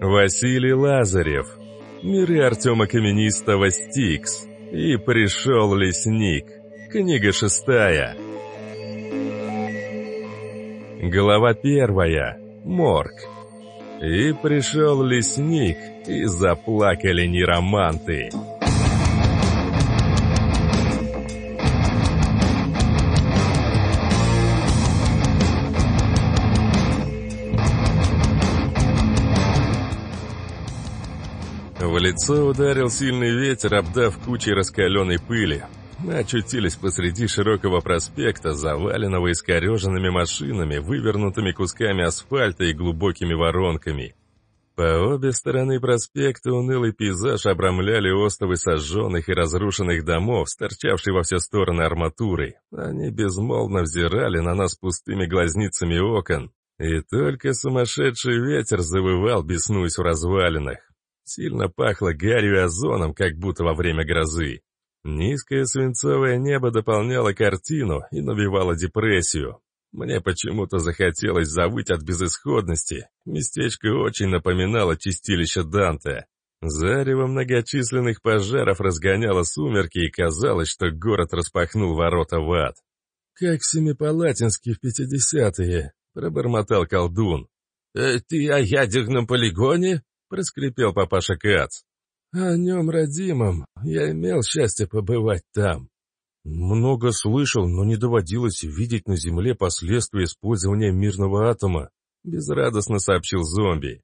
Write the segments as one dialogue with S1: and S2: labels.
S1: Василий Лазарев. Миры Артема Каменистого Стикс. И пришел лесник. Книга шестая. Глава первая. Морг. И пришел лесник, и заплакали нероманты. В лицо ударил сильный ветер, обдав кучей раскаленной пыли. Мы очутились посреди широкого проспекта, заваленного искореженными машинами, вывернутыми кусками асфальта и глубокими воронками. По обе стороны проспекта унылый пейзаж обрамляли остовы сожженных и разрушенных домов, торчавшие во все стороны арматурой. Они безмолвно взирали на нас пустыми глазницами окон, и только сумасшедший ветер завывал, беснуясь в развалинах. Сильно пахло гарью и озоном, как будто во время грозы. Низкое свинцовое небо дополняло картину и навевало депрессию. Мне почему-то захотелось завыть от безысходности. Местечко очень напоминало чистилище Данте. Зарево многочисленных пожаров разгоняло сумерки, и казалось, что город распахнул ворота в ад. «Как Семипалатинский в пятидесятые», — пробормотал колдун.
S2: «Э, «Ты о ядерном полигоне?» — проскрипел папаша Кац.
S1: О нем родимом я имел счастье побывать там. Много слышал, но не доводилось видеть на Земле последствия использования мирного атома, безрадостно сообщил зомби.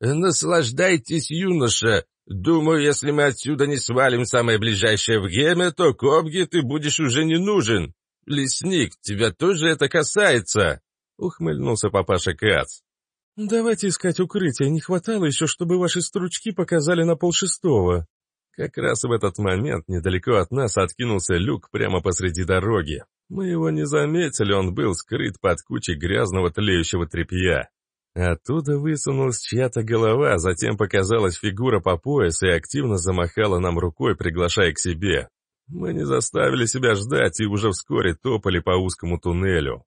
S2: «Наслаждайтесь, юноша! Думаю, если мы отсюда не свалим самое ближайшее время, то Кобги ты будешь уже не нужен. Лесник, тебя тоже это касается!» — ухмыльнулся папаша Кац.
S1: «Давайте искать укрытие, не хватало еще, чтобы ваши стручки показали на полшестого». Как раз в этот момент недалеко от нас откинулся люк прямо посреди дороги. Мы его не заметили, он был скрыт под кучей грязного тлеющего тряпья. Оттуда высунулась чья-то голова, затем показалась фигура по пояс и активно замахала нам рукой, приглашая к себе. Мы не заставили себя ждать и уже вскоре топали по узкому туннелю.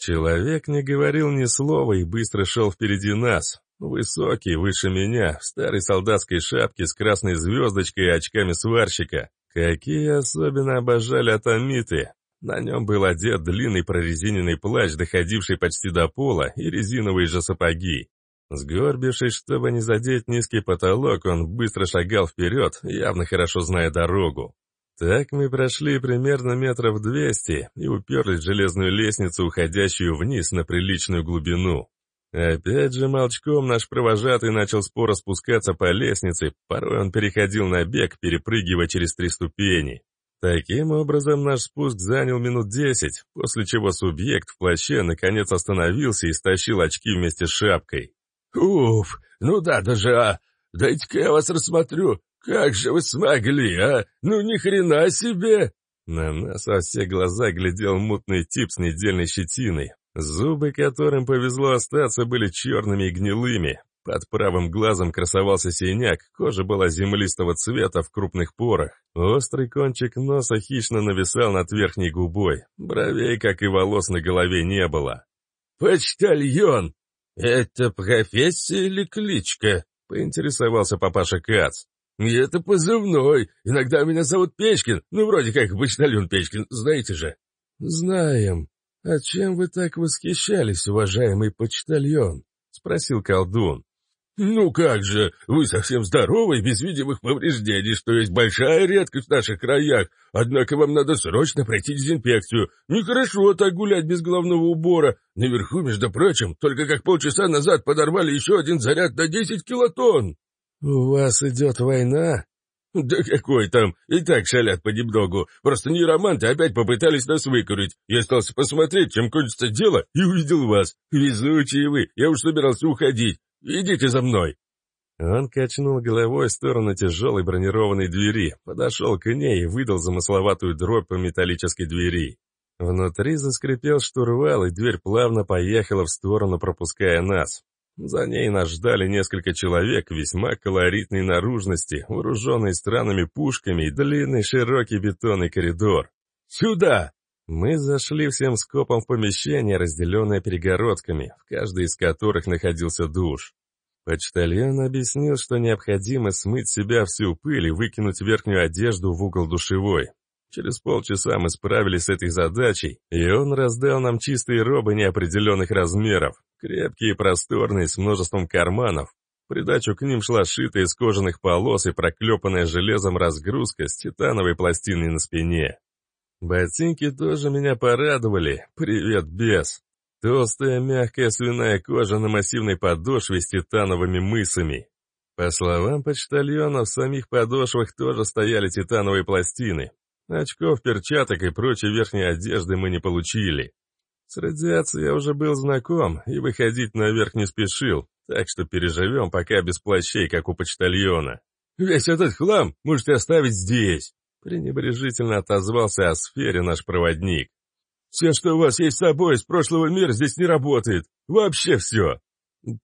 S1: Человек не говорил ни слова и быстро шел впереди нас. Высокий, выше меня, в старой солдатской шапке с красной звездочкой и очками сварщика. Какие особенно обожали атомиты. На нем был одет длинный прорезиненный плащ, доходивший почти до пола, и резиновые же сапоги. Сгорбившись, чтобы не задеть низкий потолок, он быстро шагал вперед, явно хорошо зная дорогу. Так мы прошли примерно метров двести и уперлись в железную лестницу, уходящую вниз на приличную глубину. Опять же молчком наш провожатый начал споро спускаться по лестнице, порой он переходил на бег, перепрыгивая через три ступени. Таким образом, наш спуск занял минут десять, после чего субъект в плаще наконец остановился и стащил очки вместе с шапкой.
S2: «Уф, ну да, даже, а! Дайте-ка я вас рассмотрю, «Как же вы смогли, а? Ну ни хрена себе!»
S1: На нас во все глаза глядел мутный тип с недельной щетиной. Зубы, которым повезло остаться, были черными и гнилыми. Под правым глазом красовался синяк, кожа была землистого цвета в крупных порах. Острый кончик носа хищно нависал над верхней губой. Бровей, как и волос на голове, не было.
S2: «Почтальон! Это профессия или кличка?» — поинтересовался папаша Кац. «Это позывной. Иногда меня зовут Печкин. Ну, вроде как почтальон Печкин, знаете же».
S1: «Знаем. А чем вы так восхищались, уважаемый почтальон?» — спросил колдун.
S2: «Ну как же, вы совсем здоровы, без видимых повреждений, что есть большая редкость в наших краях, однако вам надо срочно пройти дезинфекцию. Нехорошо так гулять без головного убора. Наверху, между прочим, только как полчаса назад подорвали еще один заряд на 10 килотонн».
S1: «У вас идет война?»
S2: «Да какой там, и так шалят понемногу. Просто нероманты опять попытались нас выкурить. Я остался посмотреть, чем кончится дело, и увидел вас. Везучие вы, я уж собирался уходить. Идите за мной».
S1: Он качнул головой в сторону тяжелой бронированной двери, подошел к ней и выдал замысловатую дробь по металлической двери. Внутри заскрипел штурвал, и дверь плавно поехала в сторону, пропуская нас. За ней нас ждали несколько человек весьма колоритной наружности, вооруженные странными пушками и длинный широкий бетонный коридор.
S2: «Сюда!»
S1: Мы зашли всем скопом в помещение, разделенное перегородками, в каждой из которых находился душ. Почтальон объяснил, что необходимо смыть себя всю пыль и выкинуть верхнюю одежду в угол душевой. Через полчаса мы справились с этой задачей, и он раздал нам чистые робы неопределенных размеров, крепкие и просторные, с множеством карманов. Придачу к ним шла шитая из кожаных полос и проклепанная железом разгрузка с титановой пластиной на спине. Ботинки тоже меня порадовали. Привет, бес. Толстая мягкая свиная кожа на массивной подошве с титановыми мысами. По словам почтальона, в самих подошвах тоже стояли титановые пластины, Очков, перчаток и прочей верхней одежды мы не получили. С радиацией я уже был знаком и выходить наверх не спешил, так что переживем пока без плащей, как у почтальона. «Весь этот хлам можете оставить здесь!» пренебрежительно отозвался о сфере наш проводник. «Все, что у вас есть с собой из прошлого мира, здесь не работает. Вообще все!»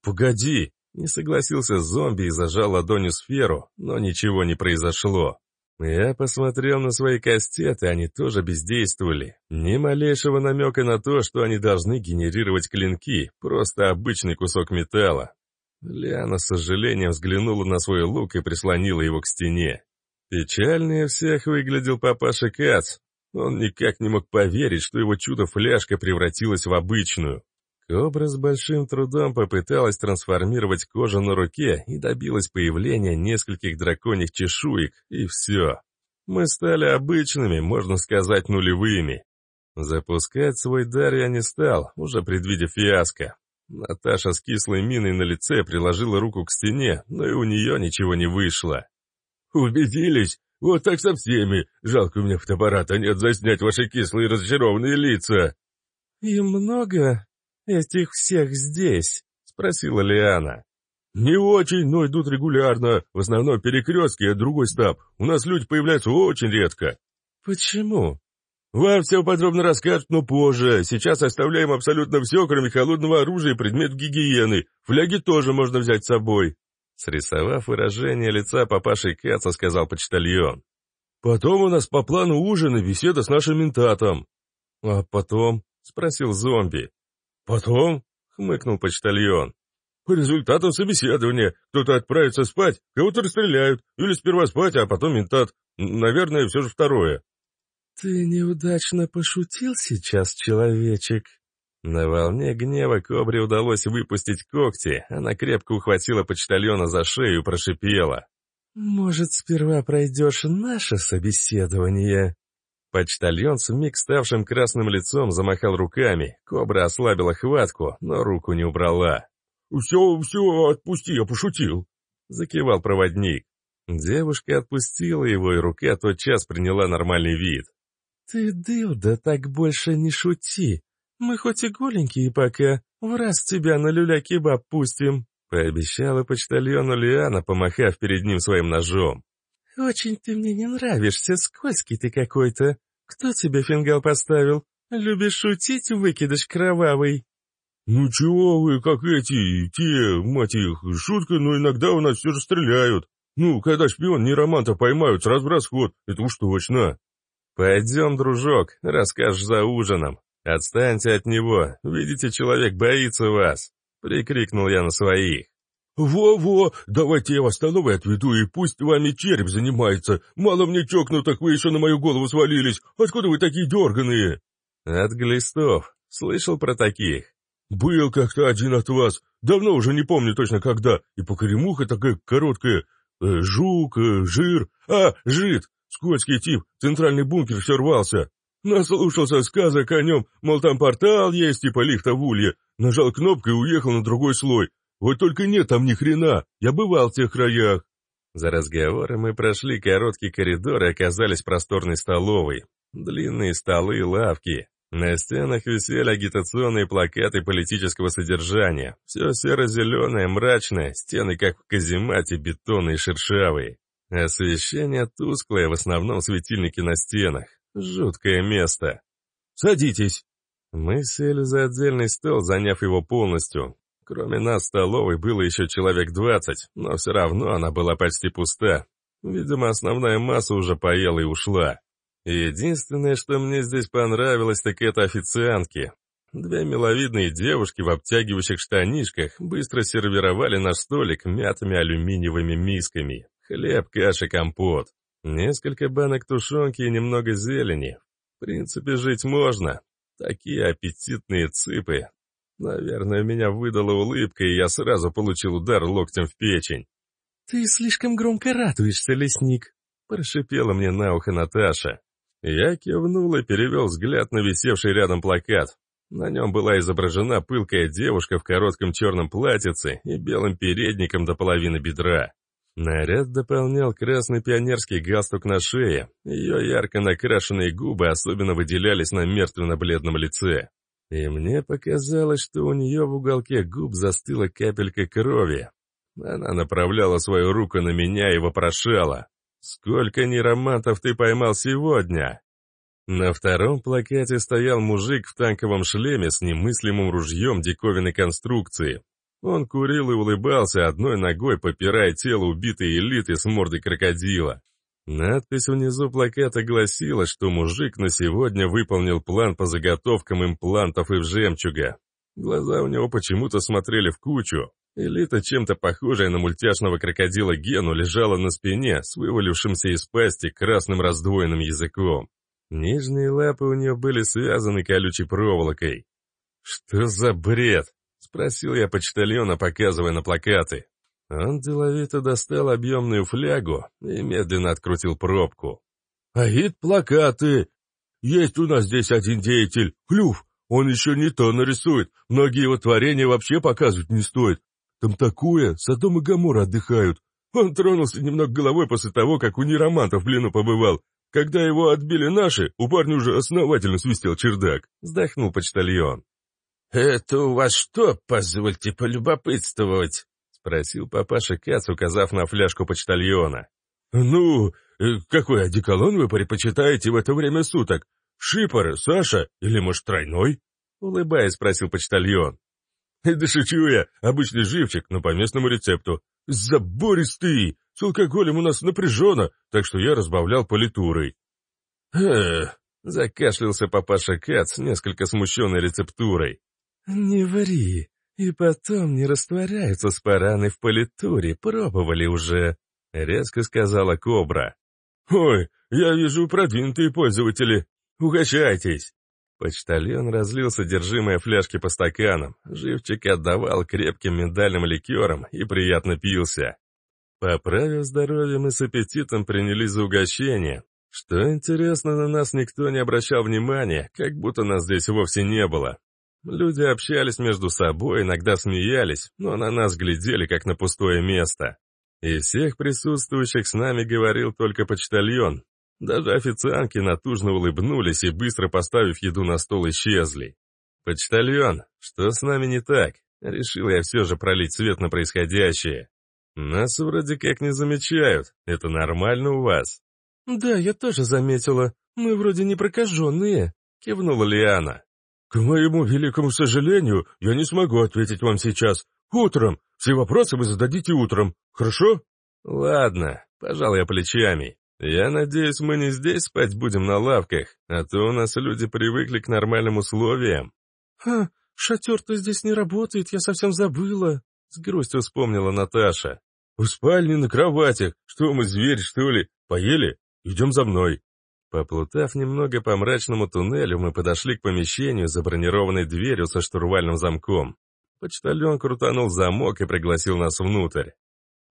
S1: «Погоди!» Не согласился зомби и зажал ладонью сферу, но ничего не произошло. Я посмотрел на свои кастеты, они тоже бездействовали. Ни малейшего намека на то, что они должны генерировать клинки, просто обычный кусок металла. Лиана с сожалением взглянула на свой лук и прислонила его к стене. Печальнее всех выглядел папаша Кац. Он никак не мог поверить, что его чудо-фляжка превратилась в обычную. Кобра с большим трудом попыталась трансформировать кожу на руке и добилась появления нескольких драконьих чешуек, и все. Мы стали обычными, можно сказать, нулевыми. Запускать свой дар я не стал, уже предвидя фиаско. Наташа с кислой миной на лице приложила руку к стене, но и у нее ничего не вышло. «Убедились? Вот так со всеми. Жалко у меня фотоаппарата нет заснять ваши кислые разочарованные лица». «И много?» «Этих всех здесь?» — спросила Лиана. «Не очень, но идут регулярно. В основном перекрестки, а другой стаб. У нас люди появляются очень редко». «Почему?» «Вам все подробно расскажут, но позже. Сейчас оставляем абсолютно все, кроме холодного оружия и предметов гигиены. Фляги тоже можно взять с собой». Срисовав выражение лица папаши Каца, сказал почтальон. «Потом у нас по плану ужин и беседа с нашим ментатом». «А потом?» — спросил зомби. «Потом?» — хмыкнул почтальон. «По результатам собеседования кто-то отправится спать, кого-то расстреляют, или сперва спать, а потом ментат. Наверное, все же второе». «Ты неудачно пошутил сейчас, человечек?» На волне гнева Кобре удалось выпустить когти, она крепко ухватила почтальона за шею и прошипела. «Может, сперва пройдешь наше собеседование?» Почтальон с вмиг ставшим красным лицом замахал руками. Кобра ослабила хватку, но руку не убрала. «Все, все, отпусти, я пошутил», — закивал проводник. Девушка отпустила его, и рука тотчас приняла нормальный вид. «Ты, дылда, так больше не шути. Мы хоть и голенькие пока, в раз тебя на люля-кебаб пустим», — пообещала почтальону Лиана, помахав перед ним своим ножом. «Очень ты мне не нравишься, скользкий ты какой-то. Кто тебе фингал поставил? Любишь шутить, выкидыш кровавый?» «Ну чего вы, как эти, те, мать их, шутка, но иногда у нас все же стреляют. Ну, когда шпион не романта поймают, сразу в расход, это уж точно». «Пойдем, дружок, расскажешь за ужином. Отстаньте от него, видите, человек боится вас», — прикрикнул я на своих. «Во-во, давайте я вас в столовой отведу, и пусть вами череп занимается. Мало мне чокнутых, вы еще на мою голову свалились. Откуда вы такие дерганые?» «От глистов. Слышал про таких?» «Был как-то один от вас. Давно уже не помню точно когда. И покоремуха такая короткая. Э, жук, э, жир. А, жид. Скользкий тип. Центральный бункер все рвался. Наслушался сказок о нем, мол, там портал есть, типа лифта в улье. Нажал кнопку и уехал на другой слой. Вот только нет там ни хрена, я бывал в тех краях. За разговором мы прошли короткий коридор и оказались в просторной столовой. Длинные столы и лавки. На стенах висели агитационные плакаты политического содержания. Все серо-зеленое, мрачное, стены как в каземате, бетонные и шершавые. Освещение тусклое, в основном светильники на стенах. Жуткое место. «Садитесь!» Мы сели за отдельный стол, заняв его полностью. Кроме нас в столовой было еще человек двадцать, но все равно она была почти пуста. Видимо, основная масса уже поела и ушла. Единственное, что мне здесь понравилось, так это официантки. Две миловидные девушки в обтягивающих штанишках быстро сервировали на столик мятыми алюминиевыми мисками. Хлеб, каша, компот. Несколько банок тушенки и немного зелени. В принципе, жить можно. Такие аппетитные цыпы. Наверное, меня выдала улыбка, и я сразу получил удар локтем в печень. «Ты слишком громко радуешься, лесник», — прошипела мне на ухо Наташа. Я кивнул и перевел взгляд на висевший рядом плакат. На нем была изображена пылкая девушка в коротком черном платьице и белым передником до половины бедра. Наряд дополнял красный пионерский галстук на шее, ее ярко накрашенные губы особенно выделялись на мертвенно-бледном лице. И мне показалось, что у нее в уголке губ застыла капелька крови. Она направляла свою руку на меня и вопрошала. «Сколько неромантов ты поймал сегодня?» На втором плакате стоял мужик в танковом шлеме с немыслимым ружьем диковинной конструкции. Он курил и улыбался, одной ногой попирая тело убитой элиты с мордой крокодила. Надпись внизу плаката гласила, что мужик на сегодня выполнил план по заготовкам имплантов и в жемчуга. Глаза у него почему-то смотрели в кучу. Элита, чем-то похожая на мультяшного крокодила Гену, лежала на спине с вывалившимся из пасти красным раздвоенным языком. Нижние лапы у нее были связаны колючей проволокой. «Что за бред?» — спросил я почтальона, показывая на плакаты. Он деловито достал объемную флягу и медленно открутил пробку.
S2: «А вид плакаты! Есть у нас здесь один деятель, Клюв. Он еще не то нарисует. Многие его творения вообще показывать не стоит. Там такое, Содом и Гамора отдыхают. Он тронулся немного головой после того, как у неромантов в плену побывал. Когда его отбили наши, у парня уже основательно свистел чердак. Вздохнул почтальон.
S3: «Это у вас что, позвольте полюбопытствовать?»
S1: Спросил папаша Кац, указав на фляжку почтальона.
S2: «Ну, э, какой одеколон вы предпочитаете в это время суток? Шипор, Саша или, может, тройной?»
S1: Улыбаясь, спросил почтальон.
S2: «Да шучу я, обычный живчик, но по местному рецепту. Забористый! С алкоголем у нас напряженно, так что я разбавлял политурой».
S1: «Эх!» — закашлялся папаша Кац, несколько смущенной рецептурой. «Не ври, и потом не растворяются спараны в политуре, пробовали уже», — резко сказала Кобра.
S2: «Ой, я вижу продвинутые пользователи. Угощайтесь!»
S1: Почтальон разлил содержимое фляжки по стаканам, живчик отдавал крепким миндальным ликером и приятно пился. Поправив здоровье, мы с аппетитом принялись за угощение. Что интересно, на нас никто не обращал внимания, как будто нас здесь вовсе не было. Люди общались между собой, иногда смеялись, но на нас глядели, как на пустое место. И всех присутствующих с нами говорил только почтальон. Даже официантки натужно улыбнулись и, быстро поставив еду на стол, исчезли. «Почтальон, что с нами не так?» Решил я все же пролить свет на происходящее. «Нас вроде как не замечают. Это нормально у вас?» «Да, я тоже заметила. Мы вроде не прокаженные», — кивнула Лиана.
S2: «К моему великому сожалению, я не смогу ответить вам сейчас. Утром. Все вопросы вы зададите утром. Хорошо?»
S1: «Ладно», — пожал я плечами. «Я надеюсь, мы не здесь спать будем на лавках, а то у нас люди привыкли к нормальным условиям». «Ха, шатер-то здесь не работает, я совсем забыла», — с грустью вспомнила Наташа.
S2: «В спальне на кроватях. Что мы, зверь, что ли? Поели? Идем за мной».
S1: Поплутав немного по мрачному туннелю, мы подошли к помещению за бронированной дверью со штурвальным замком. Почтальон крутанул замок и пригласил нас внутрь.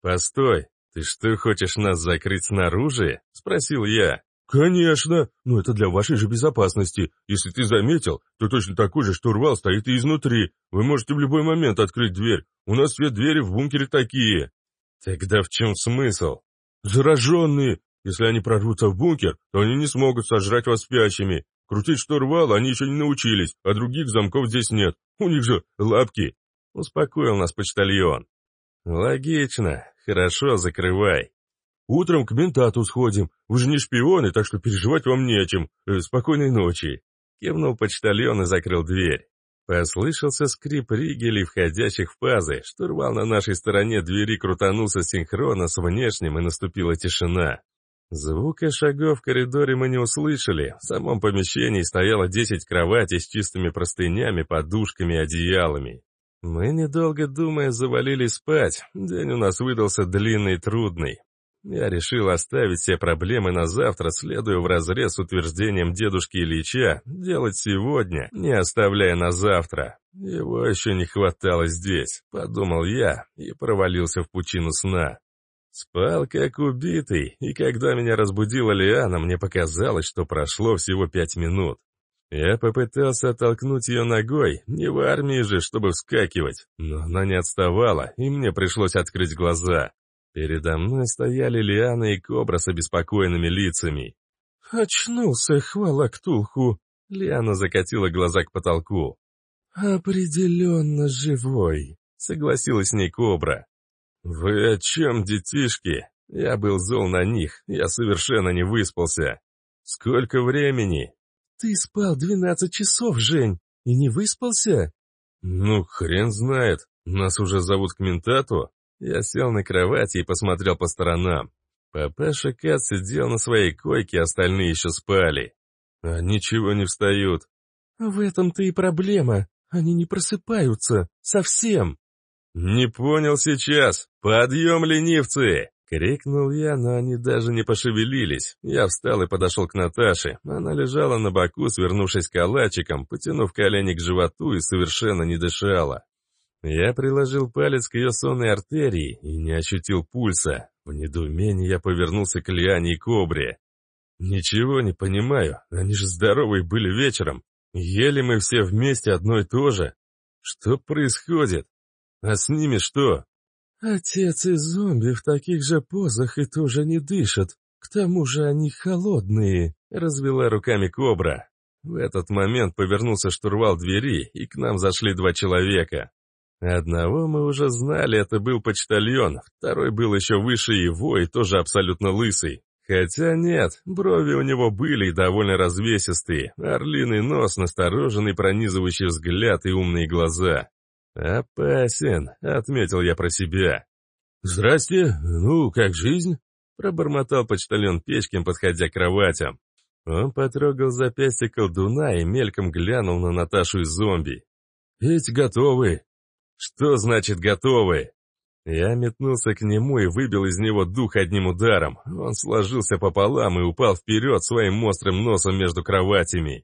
S1: «Постой, ты что, хочешь нас закрыть снаружи?» — спросил я.
S2: «Конечно, но это для вашей же безопасности. Если ты заметил, то точно такой же штурвал стоит и изнутри. Вы можете в любой момент открыть дверь. У нас все двери в бункере такие».
S1: «Тогда в чем смысл?»
S2: «Зараженные. Если они прорвутся в бункер, то они не смогут сожрать вас спящими. Крутить штурвал они еще не научились, а других замков здесь нет. У них же лапки.
S1: Успокоил нас почтальон. Логично. Хорошо, закрывай.
S2: Утром к ментату сходим. Вы же не шпионы, так что переживать вам не о чем. Э, спокойной ночи.
S1: Кивнул почтальон и закрыл дверь. Послышался скрип ригелей, входящих в пазы. Штурвал на нашей стороне двери крутанулся синхронно с внешним, и наступила тишина. Звука шагов в коридоре мы не услышали. В самом помещении стояло 10 кроватей с чистыми простынями, подушками одеялами. Мы, недолго думая, завалились спать. День у нас выдался длинный и трудный. Я решил оставить все проблемы на завтра, следуя вразрез утверждением дедушки Ильича, делать сегодня, не оставляя на завтра. Его еще не хватало здесь, подумал я и провалился в пучину сна. Спал как убитый, и когда меня разбудила Лиана, мне показалось, что прошло всего пять минут. Я попытался оттолкнуть ее ногой, не в армии же, чтобы вскакивать, но она не отставала, и мне пришлось открыть глаза. Передо мной стояли Лиана и Кобра с обеспокоенными лицами. «Очнулся, хвала Ктулху!» Лиана закатила глаза к потолку. «Определенно живой», — согласилась с ней Кобра. «Вы о чем, детишки? Я был зол на них, я совершенно не выспался. Сколько времени?» «Ты спал двенадцать часов, Жень, и не выспался?» «Ну, хрен знает. Нас уже зовут к ментату?» Я сел на кровати и посмотрел по сторонам. Папаша Кат сидел на своей койке, остальные еще спали. А ничего не встают. В этом-то и проблема. Они не просыпаются. Совсем. Не понял сейчас. Подъем, ленивцы! Крикнул я, но они даже не пошевелились. Я встал и подошел к Наташе. Она лежала на боку, свернувшись калачиком, потянув колени к животу и совершенно не дышала. Я приложил палец к ее сонной артерии и не ощутил пульса. В недоумении я повернулся к Лиане и Кобре. «Ничего не понимаю, они же здоровые были вечером. Ели мы все вместе одно и то же. Что происходит? А с ними что?» «Отец и зомби в таких же позах и тоже не дышат. К тому же они холодные», — развела руками Кобра. В этот момент повернулся штурвал двери, и к нам зашли два человека. Одного мы уже знали, это был почтальон, второй был еще выше его и тоже абсолютно лысый. Хотя нет, брови у него были и довольно развесистые, орлиный нос, настороженный пронизывающий взгляд и умные глаза. «Опасен», — отметил я про себя. «Здрасте, ну, как жизнь?» — пробормотал почтальон Печкин, подходя к кроватям. Он потрогал запястье колдуна и мельком глянул на Наташу и зомби. «Эти готовы», «Что значит готовы?» Я метнулся к нему и выбил из него дух одним ударом. Он сложился пополам и упал вперед своим острым носом между кроватями.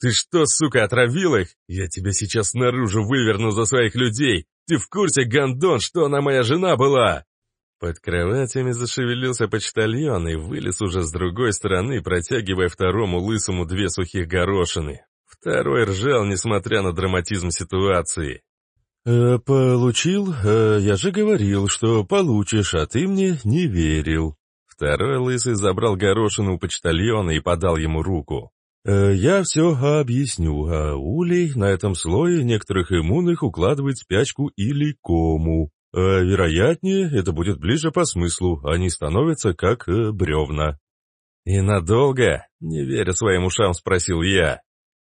S1: «Ты что, сука, отравил их? Я тебя сейчас наружу выверну за своих людей! Ты в курсе, Гандон, что она моя жена была?» Под кроватями зашевелился почтальон и вылез уже с другой стороны, протягивая второму лысому две сухих горошины. Второй ржал, несмотря на драматизм ситуации. «Э, «Получил? Э, я же говорил, что получишь, а ты мне не верил». Второй лысый забрал горошину у почтальона и подал ему руку. «Э, «Я все объясню, а улей на этом слое некоторых иммунных укладывает спячку или кому. А вероятнее, это будет ближе по смыслу, они становятся как э, бревна». «И надолго?» — не веря своим ушам, спросил я.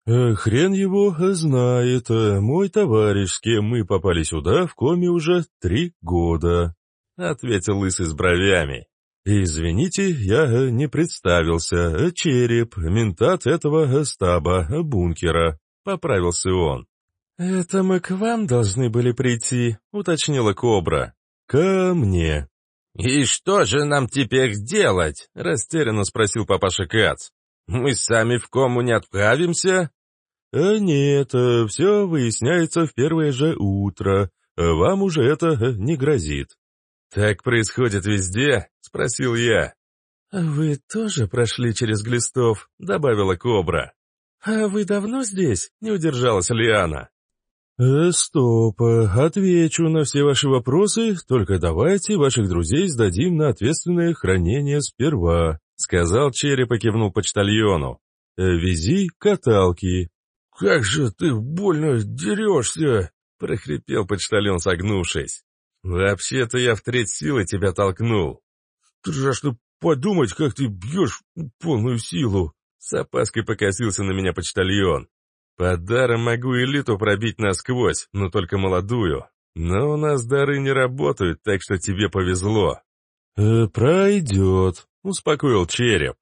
S1: «Хрен его знает. Мой товарищ, с кем мы попали сюда, в коме уже три года», — ответил лысый с бровями. «Извините, я э, не представился. Череп, ментат этого стаба, бункера», — поправился он. «Это мы к вам должны были прийти», — уточнила Кобра. «Ко мне».
S3: «И что же нам теперь делать?» — растерянно спросил папаша Кац. «Мы сами в кому не отправимся?»
S2: «А нет, э, все выясняется в первое же утро. Вам уже это э, не грозит».
S1: «Так происходит везде?» — спросил я. «Вы тоже прошли через глистов?» — добавила Кобра. «А вы давно здесь?» — не удержалась Лиана.
S2: «Э, «Стоп, отвечу на все ваши вопросы, только давайте ваших друзей сдадим на ответственное хранение сперва», — сказал Череп и кивнул почтальону. «Вези каталки,
S3: «Как же ты больно дерешься!»
S1: — прохрипел почтальон, согнувшись. «Вообще-то я в треть силы тебя толкнул».
S3: «Страшно подумать, как ты бьешь полную силу!»
S1: С опаской покосился на меня почтальон. «Под даром могу элиту пробить насквозь, но только молодую. Но у нас дары не работают, так что тебе повезло».
S2: «Э, «Пройдет», —
S1: успокоил череп.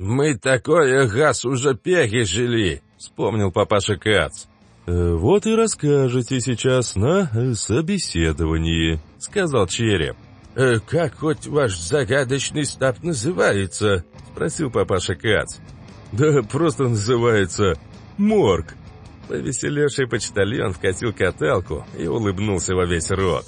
S3: «Мы такое газ уже пережили», — вспомнил папаша Кац.
S1: «Э, «Вот и расскажете сейчас на э, собеседовании», — сказал череп.
S3: «Э, «Как хоть ваш загадочный стаб называется?» — спросил папаша Кац.
S1: «Да просто называется морг».
S3: Повеселевший почтальон вкатил каталку и улыбнулся во весь рот.